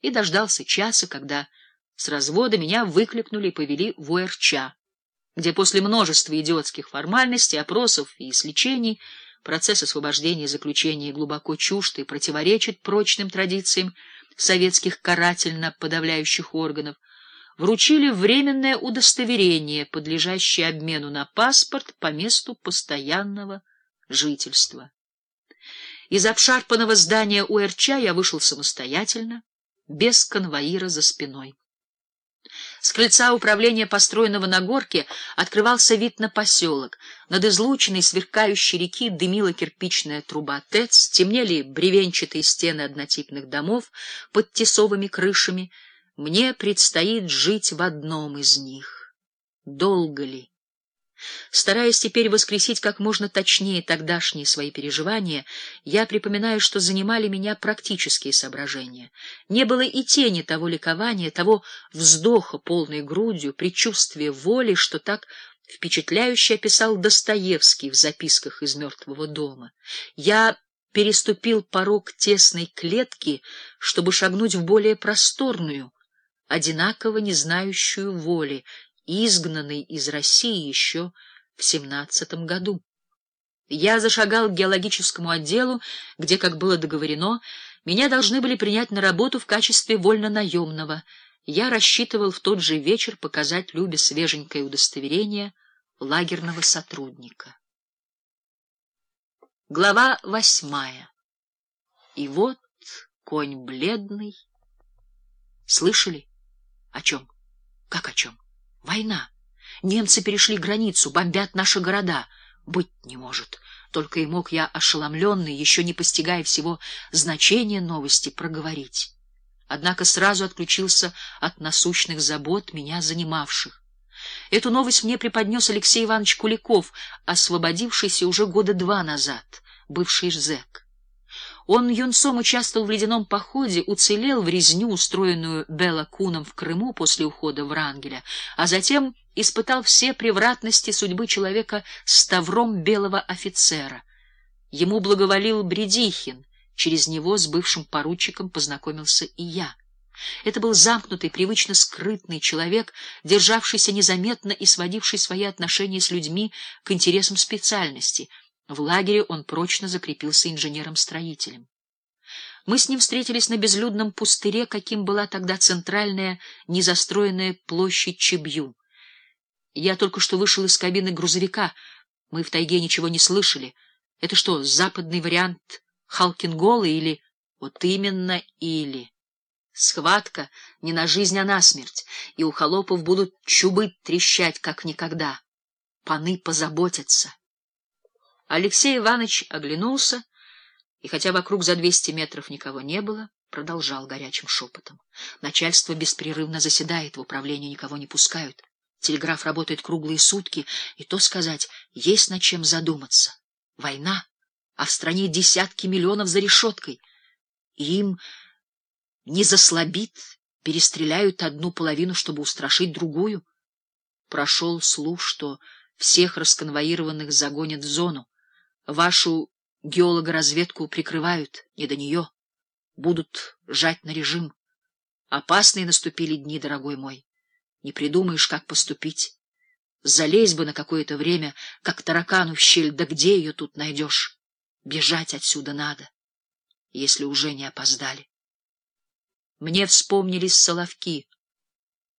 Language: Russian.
и дождался часа, когда с развода меня выкликнули и повели в УРЧА, где после множества идиотских формальностей, опросов и сличений процесс освобождения заключения глубоко чужд и противоречит прочным традициям советских карательно подавляющих органов, вручили временное удостоверение, подлежащее обмену на паспорт по месту постоянного жительства. Из обшарпанного здания УРЧ я вышел самостоятельно, без конвоира за спиной. С крыльца управления, построенного на горке, открывался вид на поселок. Над излученной сверкающей реки дымила кирпичная труба ТЭЦ, темнели бревенчатые стены однотипных домов под тесовыми крышами. Мне предстоит жить в одном из них. Долго ли? Стараясь теперь воскресить как можно точнее тогдашние свои переживания, я припоминаю, что занимали меня практические соображения. Не было и тени того ликования, того вздоха полной грудью, предчувствия воли, что так впечатляюще описал Достоевский в записках из мертвого дома. Я переступил порог тесной клетки, чтобы шагнуть в более просторную, одинаково не знающую воли, изгнанный из России еще в семнадцатом году. Я зашагал к геологическому отделу, где, как было договорено, меня должны были принять на работу в качестве вольно-наемного. Я рассчитывал в тот же вечер показать Любе свеженькое удостоверение лагерного сотрудника. Глава восьмая. И вот конь бледный. Слышали? О чем? Как о чем? Война. Немцы перешли границу, бомбят наши города. Быть не может. Только и мог я, ошеломленный, еще не постигая всего значения новости, проговорить. Однако сразу отключился от насущных забот, меня занимавших. Эту новость мне преподнес Алексей Иванович Куликов, освободившийся уже года два назад, бывший зэк. Он юнцом участвовал в ледяном походе, уцелел в резню, устроенную Белла Куном в Крыму после ухода Врангеля, а затем испытал все превратности судьбы человека с тавром белого офицера. Ему благоволил Бредихин, через него с бывшим поручиком познакомился и я. Это был замкнутый, привычно скрытный человек, державшийся незаметно и сводивший свои отношения с людьми к интересам специальности — в лагере он прочно закрепился инженером-строителем. Мы с ним встретились на безлюдном пустыре, каким была тогда центральная незастроенная площадь Чебью. Я только что вышел из кабины грузовика. Мы в тайге ничего не слышали. Это что, западный вариант Халкингола или... Вот именно или... Схватка не на жизнь, а на смерть, и у холопов будут чубы трещать, как никогда. Паны позаботятся. Алексей Иванович оглянулся, и хотя вокруг за двести метров никого не было, продолжал горячим шепотом. Начальство беспрерывно заседает, в управление никого не пускают. Телеграф работает круглые сутки, и то сказать, есть над чем задуматься. Война, а в стране десятки миллионов за решеткой. И им не заслабит, перестреляют одну половину, чтобы устрашить другую. Прошел слух, что всех расконвоированных загонят в зону. Вашу геологоразведку прикрывают, не до нее. Будут жать на режим. Опасные наступили дни, дорогой мой. Не придумаешь, как поступить. Залезь бы на какое-то время, как таракану в щель, да где ее тут найдешь? Бежать отсюда надо, если уже не опоздали. Мне вспомнились соловки —